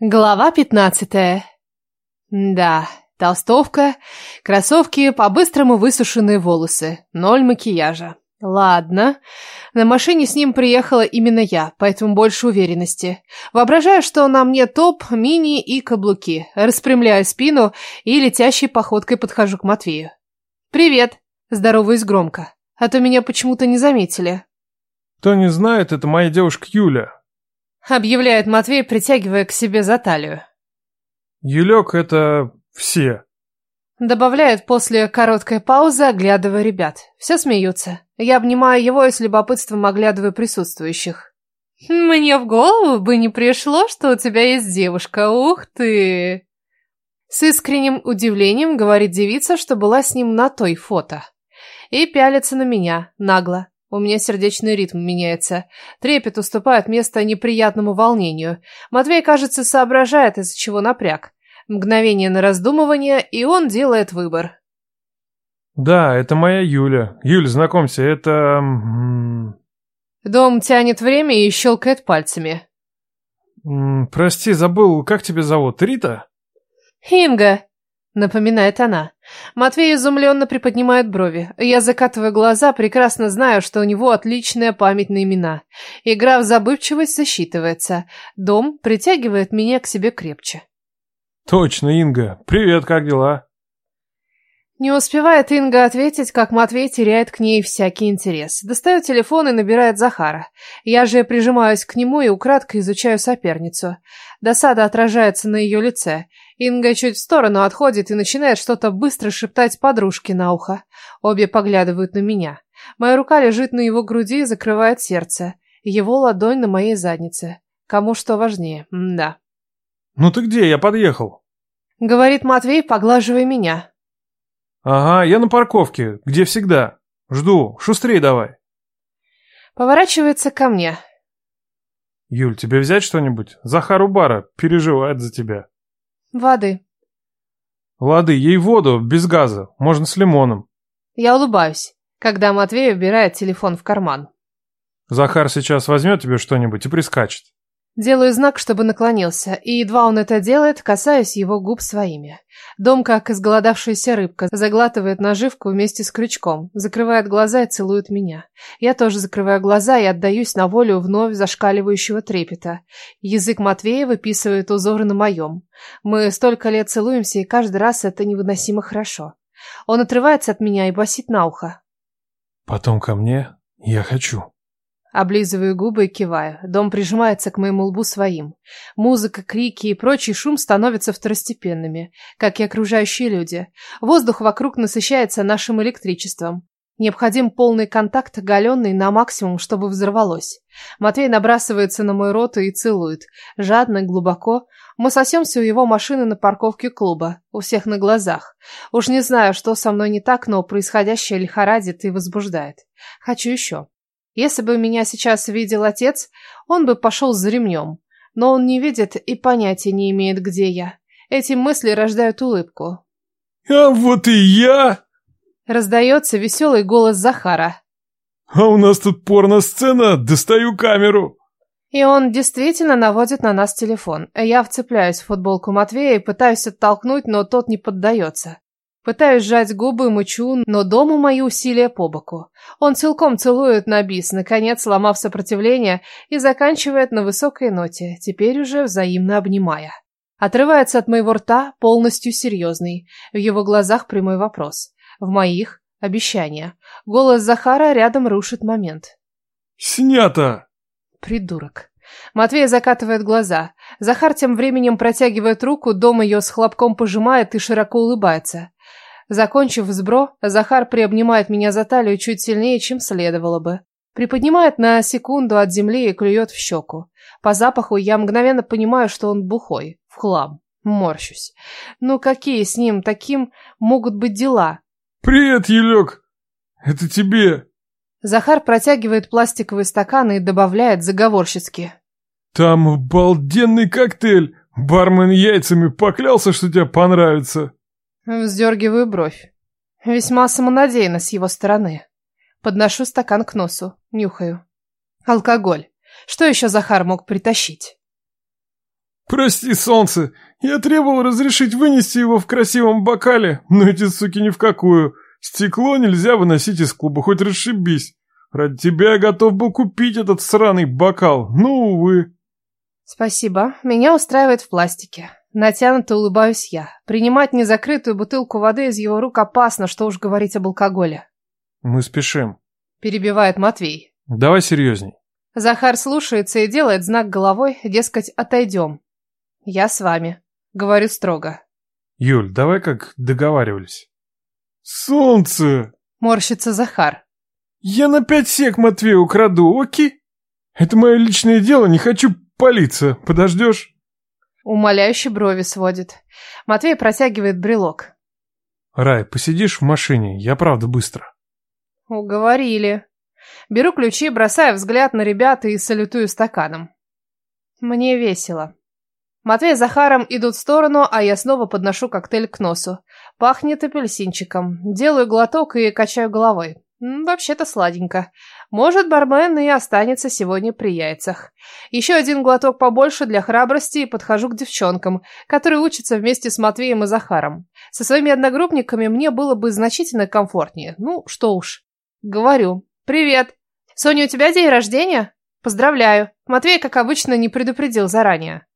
Глава пятнадцатая. Да, толстовка, кроссовки, по-быстрому высушенные волосы, ноль макияжа. Ладно, на машине с ним приехала именно я, поэтому больше уверенности. Воображаю, что на мне топ, мини и каблуки. Распрямляю спину и летящей походкой подхожу к Матвею. «Привет!» – здороваюсь громко, а то меня почему-то не заметили. Кто не знает, это моя девушка Юля. Объявляет Матвей, притягивая к себе за талию. Юлек — это все. Добавляет после короткой паузы, оглядывая ребят. Все смеются. Я обнимаю его и с любопытством оглядываю присутствующих. «Мне в голову бы не пришло, что у тебя есть девушка. Ух ты!» С искренним удивлением говорит девица, что была с ним на той фото. И пялится на меня, нагло. У меня сердечный ритм меняется. Трепет уступает место неприятному волнению. Матвей, кажется, соображает, из-за чего напряг. Мгновение на раздумывание, и он делает выбор. Да, это моя Юля. Юль, знакомься, это... Дом тянет время и щелкает пальцами. Прости, забыл, как тебя зовут? Рита? Инга, напоминает она. Матвей изумленно приподнимает брови. Я закатываю глаза, прекрасно знаю, что у него отличная память на имена. Игра в забывчивость засчитывается. Дом притягивает меня к себе крепче. Точно, Инга. Привет, как дела? Не успевает Инга ответить, как Матвей теряет к ней всякий интерес. Достает телефон и набирает Захара. Я же прижимаюсь к нему и украдкой изучаю соперницу. Досада отражается на ее лице. Инга чуть в сторону отходит и начинает что-то быстро шептать подружке на ухо. Обе поглядывают на меня. Моя рука лежит на его груди и закрывает сердце. Его ладонь на моей заднице. Кому что важнее, М да. «Ну ты где? Я подъехал». Говорит Матвей, поглаживая меня. «Ага, я на парковке, где всегда. Жду, шустрей давай». Поворачивается ко мне. «Юль, тебе взять что-нибудь? Захар у бара переживает за тебя». «Воды». «Лады, ей воду, без газа, можно с лимоном». Я улыбаюсь, когда Матвей убирает телефон в карман. «Захар сейчас возьмет тебе что-нибудь и прискачет». Делаю знак, чтобы наклонился, и едва он это делает, касаюсь его губ своими. Дом, как изголодавшаяся рыбка, заглатывает наживку вместе с крючком, закрывает глаза и целует меня. Я тоже закрываю глаза и отдаюсь на волю вновь зашкаливающего трепета. Язык Матвея выписывает узоры на моем. Мы столько лет целуемся, и каждый раз это невыносимо хорошо. Он отрывается от меня и басит на ухо. «Потом ко мне я хочу». Облизываю губы и киваю. Дом прижимается к моему лбу своим. Музыка, крики и прочий шум становятся второстепенными, как и окружающие люди. Воздух вокруг насыщается нашим электричеством. Необходим полный контакт, оголенный на максимум, чтобы взорвалось. Матвей набрасывается на мой рот и целует. Жадно, глубоко. Мы сосемся у его машины на парковке клуба. У всех на глазах. Уж не знаю, что со мной не так, но происходящее лихорадит и возбуждает. Хочу еще. Если бы меня сейчас видел отец, он бы пошел за ремнем. Но он не видит и понятия не имеет, где я. Эти мысли рождают улыбку. «А вот и я!» Раздается веселый голос Захара. «А у нас тут порно-сцена, достаю камеру!» И он действительно наводит на нас телефон. Я вцепляюсь в футболку Матвея и пытаюсь оттолкнуть, но тот не поддается. Пытаюсь сжать губы, мычу, но дому мои усилия по боку. Он целком целует на бис, наконец сломав сопротивление, и заканчивает на высокой ноте, теперь уже взаимно обнимая. Отрывается от моего рта, полностью серьезный. В его глазах прямой вопрос. В моих — обещание. Голос Захара рядом рушит момент. «Снято!» Придурок. Матвей закатывает глаза. Захар тем временем протягивает руку, дом ее с хлопком пожимает и широко улыбается. Закончив сбро, Захар приобнимает меня за талию чуть сильнее, чем следовало бы. Приподнимает на секунду от земли и клюет в щеку. По запаху я мгновенно понимаю, что он бухой, в хлам. Морщусь. Ну какие с ним таким могут быть дела? «Привет, Елек! Это тебе!» Захар протягивает пластиковый стакан и добавляет заговорщицки. «Там обалденный коктейль! Бармен яйцами поклялся, что тебе понравится!» Вздергиваю бровь. Весьма самонадеянно с его стороны. Подношу стакан к носу, нюхаю. Алкоголь. Что еще Захар мог притащить? Прости, солнце, я требовал разрешить вынести его в красивом бокале, но эти суки ни в какую. Стекло нельзя выносить из клуба, хоть расшибись. Ради тебя я готов был купить этот сраный бокал, но, увы. Спасибо, меня устраивает в пластике. Натянуто улыбаюсь я. Принимать незакрытую бутылку воды из его рук опасно, что уж говорить об алкоголе. Мы спешим. Перебивает Матвей. Давай серьезней. Захар слушается и делает знак головой, дескать, отойдем. Я с вами. Говорю строго. Юль, давай как договаривались. Солнце! Морщится Захар. Я на пять сек Матвею украду, окей? Это мое личное дело, не хочу палиться. Подождешь? Умоляюще брови сводит. Матвей протягивает брелок. Рай, посидишь в машине, я правда быстро. Уговорили. Беру ключи, бросаю взгляд на ребят и салютую стаканом. Мне весело. Матвей с Захаром идут в сторону, а я снова подношу коктейль к носу. Пахнет апельсинчиком. Делаю глоток и качаю головой. Вообще-то сладенько. Может, бармен и останется сегодня при яйцах. Еще один глоток побольше для храбрости и подхожу к девчонкам, которые учатся вместе с Матвеем и Захаром. Со своими одногруппниками мне было бы значительно комфортнее. Ну, что уж. Говорю. «Привет. Соня, у тебя день рождения?» «Поздравляю. Матвей, как обычно, не предупредил заранее».